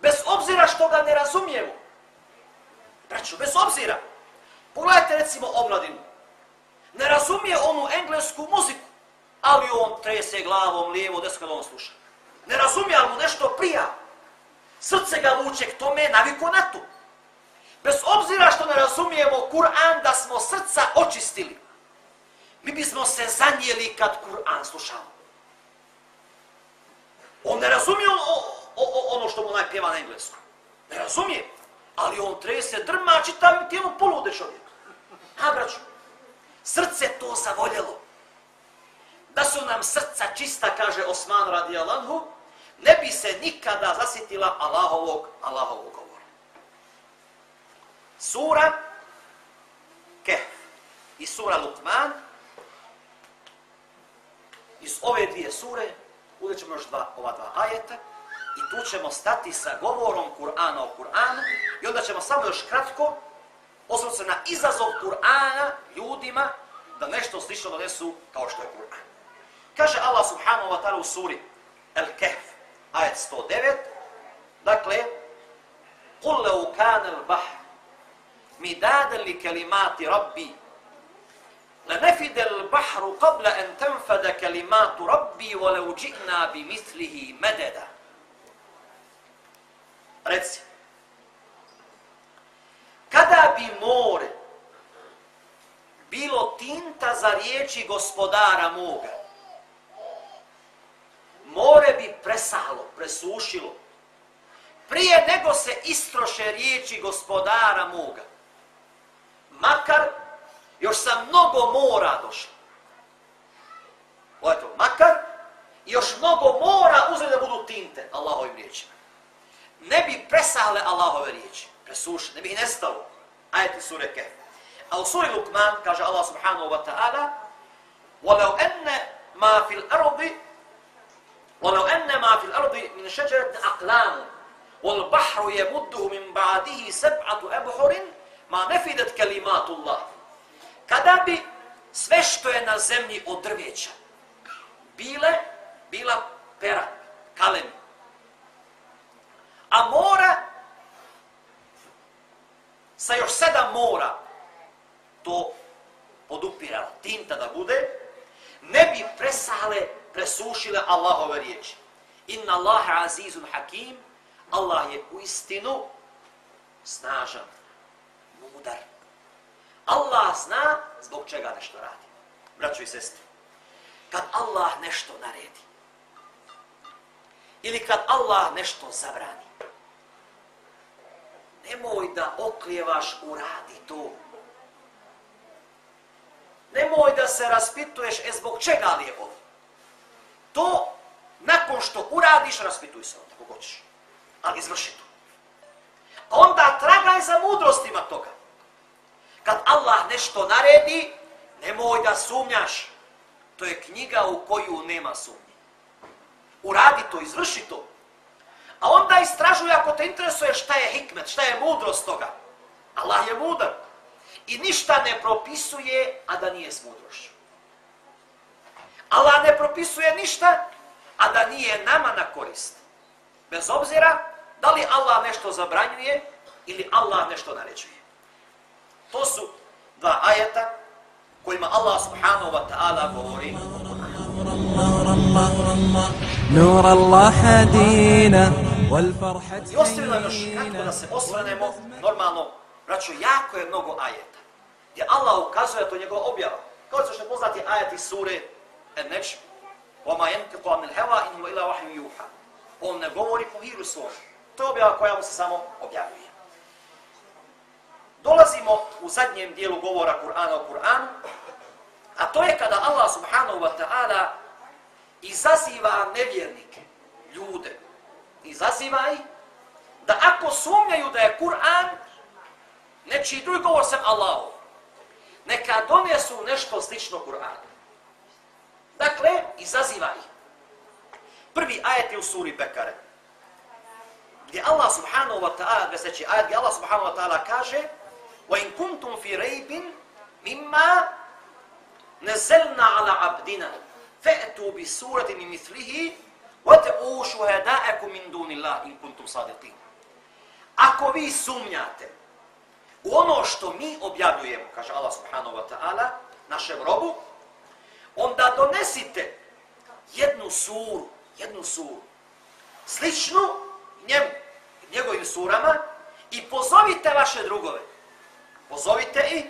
Bez obzira što ga ne razumijemo. Braću, bez obzira. Pogledajte recimo omladinu. Ne razumije onu englesku muziku, ali on trese glavom lijevo, desko on sluša. Ne razumije, ali mu nešto prija. Srce ga vuče k tome, naviko na to. Bez obzira što ne razumijemo Kur'an, da smo srca očistili. Mi bismo se zanijeli kad Kur'an slušamo. On ne razumije on, o, o, ono što mu najpjeva na englesku. Ne razumije. Ali on trese drma, čita mi tijelo polude čovjek. Ha, braću. Srce to zavoljelo. Da su nam srca čista, kaže Osman radijalanhu, ne bi se nikada zasitila Allahovog, Allahovog Sura Kehf i sura Lukman iz ove dvije sure uzet ćemo još dva, ova dva ajeta i tu ćemo stati sa govorom Kur'ana o Kur'anu i onda ćemo samo još kratko osvrti se na izazov Kur'ana ljudima da nešto slično donesu kao što je Kur'an. Kaže Allah subhanahu wa ta'ala u suri El Kehf, ajet 109, dakle, قُلْ لَوْ كَانَ الْبَحْرِ مدادا لكلمات ربي لنفد البحر قبل أن تنفد كلمات ربي ولو جئنا بمثله مددا Reci, kada bi more bilo tinta za riječi gospodara moga, more bi presalo, presušilo, prije nego se istroše riječi gospodara moga Makar još sa mnogo mora došlo. Ovo makar još mnogo mora uzeli da budu tinte Allahovim riječima. Ne bi presale Allahove riječi, presušene, ne bi ih nestalo. Ajeti sure Kehf. A u suri Lukman kaže Allah subhanahu wa ta'ala وَلَوْ أَنَّ مَا فِي الْأَرْضِ وَلَوْ أَنَّ مَا فِي الْأَرْضِ مِنْ شَجَرَةٍ أَقْلَامٌ وَالْبَحْرُ يَمُدُّهُ مِنْ بَعْدِهِ سَبْعَةُ أَبْحُرٍ ma nefidet kelimatullah. Kada bi sve što je na zemlji od drveća bile, bila pera, kalem, a mora sa još sedam mora to podupirala, tinta da bude, ne bi presale, presušile Allahove riječi. Inna Allahe azizun hakim, Allah je u istinu snažan mudar. Allah zna zbog čega nešto radi. Braćo i sestri, kad Allah nešto naredi, ili kad Allah nešto zabrani, nemoj da oklijevaš uradi to. Nemoj da se raspituješ e zbog čega li je ovo. To, nakon što uradiš, raspituj se onda, kako hoćeš. Ali izvrši to. Onda tragaj za mudrostima toga. Kad Allah nešto naredi, nemoj da sumnjaš. To je knjiga u koju nema sumnje. Uradi to, izvrši to. A onda istražuj ako te interesuje šta je hikmet, šta je mudrost toga. Allah je mudar. I ništa ne propisuje, a da nije s mudrošću. Allah ne propisuje ništa, a da nije nama na korist. Bez obzira da li Allah nešto zabranjuje, ili Allah nešto naređuje. To su dva ajeta kojima Allah subhanahu wa ta'ala govori نور الله هدينا والفرحة I ostavila još kratko da se osvrnemo, normalno, braćo, jako je mnogo ajeta. Gdje Allah ukazuje to njegova objava. Kao što je poznati ajet iz sure En-Neč, وَمَا يَنْتِقُ عَنِ الْهَوَا إِنْ وَإِلَا وَحِمْ يُوحَا On ne govori po hiru svom. To je objava koja mu se samo objavljuje. Dolazimo u zadnjem dijelu govora Kur'ana o Kur'anu, a to je kada Allah subhanahu wa ta'ala izaziva nevjernike, ljude, izaziva ih da ako sumnjaju da je Kur'an nečiji drugi govor sem Allahov, neka donesu nešto slično Kur'anu. Dakle, izaziva ih. Prvi ajet je u suri Bekare, gdje Allah subhanahu wa ta'ala, gdje ajet, gdje Allah subhanahu wa ta'ala kaže وَإِن كُنْتُمْ فِي رَيْبٍ مِمَّا نَزَلْنَا عَلَى عَبْدِنَا فَأْتُوا بِسُورَةٍ مِنْ مِثْلِهِ وَتَعُوا شُهَدَاءَكُمْ مِنْ دُونِ اللَّهِ إِن كُنْتُمْ صَادِقِينَ Ako vi sumnjate u ono što mi objavljujemo, kaže Allah subhanahu wa ta'ala, našem robu, onda donesite jednu suru, jednu suru, sličnu njemu, njegovim surama i pozovite vaše drugove. Pozovite i,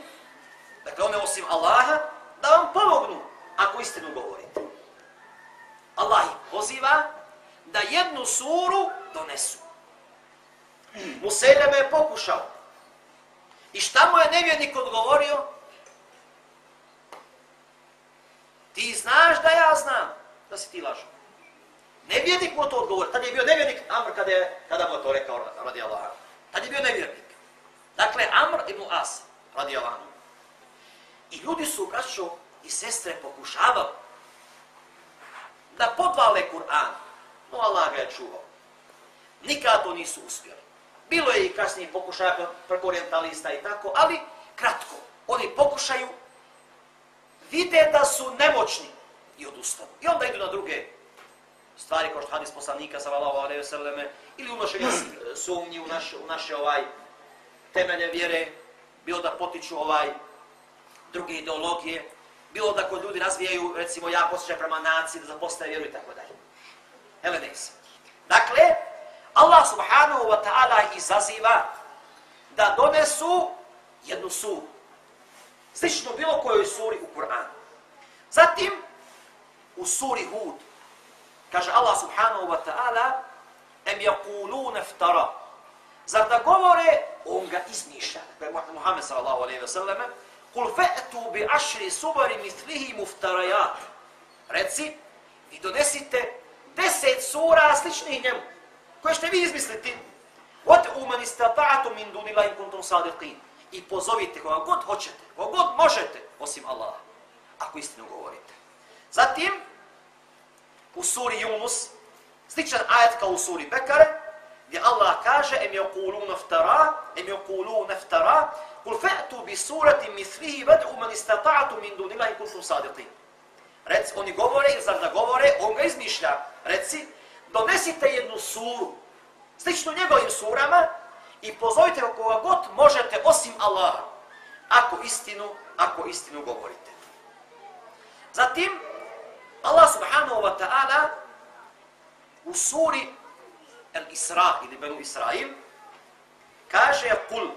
dakle one osim Allaha, da vam pomognu ako istinu govorite. Allah ih poziva da jednu suru donesu. Museljeme je pokušao. I šta mu je nevjernik odgovorio? Ti znaš da ja znam da si ti lažao. Nevjernik mu to odgovori. Tad je bio nevjernik Amr kada, je, kada mu to rekao radi Allah. Tad je bio nevjernik. Dakle, Amr ibn As radi Allah. I ljudi su, braćo i sestre, pokušavali da podvale Kur'an. No Allah ga je čuvao. Nikada to nisu uspjeli. Bilo je i kasnije pokušaja preko orientalista i tako, ali kratko. Oni pokušaju, vide da su nemoćni i odustanu. I onda idu na druge stvari kao što hadis poslanika sallallahu alejhi ve selleme ili unošenje sumnji u naše u naše ovaj temelje vjere, bilo da potiču ovaj druge ideologije, bilo da kod ljudi razvijaju recimo ja posjećaj prema naciji da zapostave vjeru i tako dalje. Helenes. Dakle, Allah subhanahu wa ta'ala izaziva da donesu jednu suru. Slično bilo kojoj suri u Kur'anu. Zatim, u suri Hud, kaže Allah subhanahu wa ta'ala, em yakulun iftara. Zar da govore, on ga izmišlja. Dakle, Muhammed sallallahu alaihi wa sallam, kul fe'tu bi ašri subari mislihi muftarajat. Reci, i donesite deset sura sličnih njemu, koje ćete vi izmisliti. Ot man istata'atu min dunila in kuntum sadiqin. I pozovite koga god hoćete, koga god možete, osim Allaha, ako istinu govorite. Zatim, u suri Yunus, sličan ajet kao u suri Bekare, gdje Allah kaže, em yaqulu naftara, em yaqulu naftara, kul fa'tu bi surati mislihi vad'u man istata'tu min dunillahi kuntum sadiqin. Reci, oni govore, ili zar da govore, on ga izmišlja. Reci, donesite jednu suru, slično njegovim surama, i pozovite koga god možete, osim Allaha, ako istinu, ako istinu govorite. Zatim, Allah subhanahu wa ta'ala u suri Al-Isra ili Benu Israil kaže kul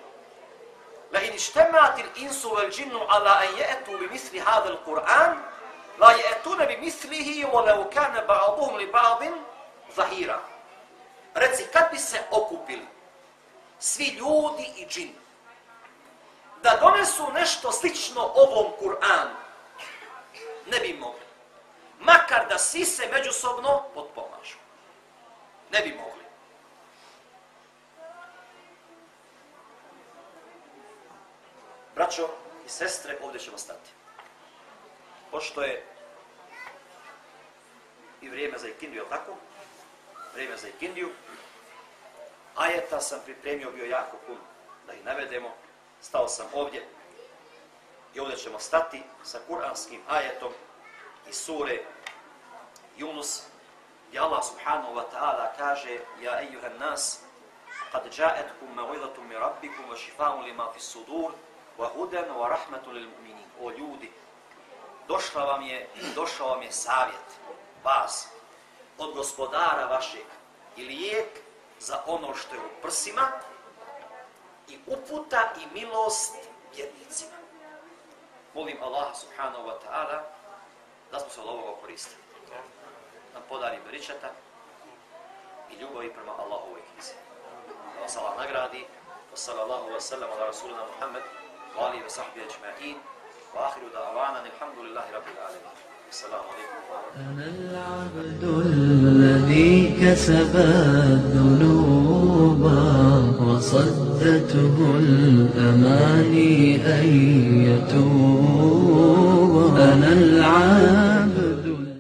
la in ijtama'at al-insu wal jinnu ala an ya'tu bi mithli hadha al-Qur'an la ya'tuna bi mislihi wa law kana ba'dhum li ba'dhin zahira. Reci kad bi se okupili svi ljudi i džin da donesu nešto slično ovom Kur'anu ne bi mogli makar da svi se međusobno potpomažu. Ne bi mogli. Braćo i sestre, ovdje ćemo stati. Pošto je i vrijeme za ikindiju, tako? Vrijeme za ikindiju. Ajeta sam pripremio, bio jako puno da ih navedemo. Stao sam ovdje i ovdje ćemo stati sa kuranskim ajetom i sure Yunus gdje Allah subhanahu wa ta'ala kaže Ja ejuhan nas kad džaetkum mavidatum mi rabbikum wa šifaun lima fi sudur wa huden wa rahmetu lil muminin o ljudi došla vam je došao vam je savjet vas od gospodara vašeg i lijek za ono što je u prsima i uputa i milost vjernicima. Molim Allah subhanahu wa ta'ala da smo se od ovoga koristili. Nam podari beričeta i ljubavi prema Allahovoj knjizi. Da vas Allah nagradi. Wa sallallahu wa sallam ala rasulina Muhammed wa alihi wa sahbihi ajma'in. Wa ahiru da'avana alhamdulillahi rabbil alamin. أنا العبد الذي كسب الذنوب وصدته الأماني أن يتوب. أنا العبد